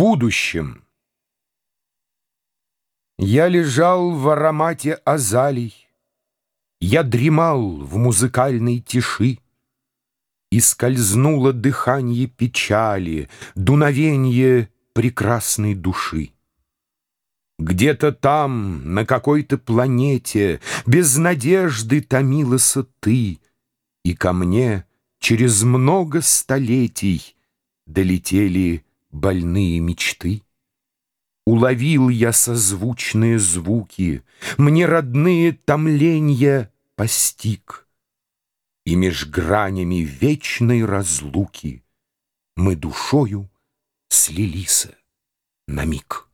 Будущем Я лежал в аромате азалий, Я дремал в музыкальной тиши, И скользнуло дыхание печали, Дуновенье прекрасной души. Где-то там, на какой-то планете, Без надежды томилась ты, И ко мне через много столетий Долетели больные мечты. Уловил я созвучные звуки, Мне родные томленья постиг, И меж гранями вечной разлуки Мы душою слились на миг.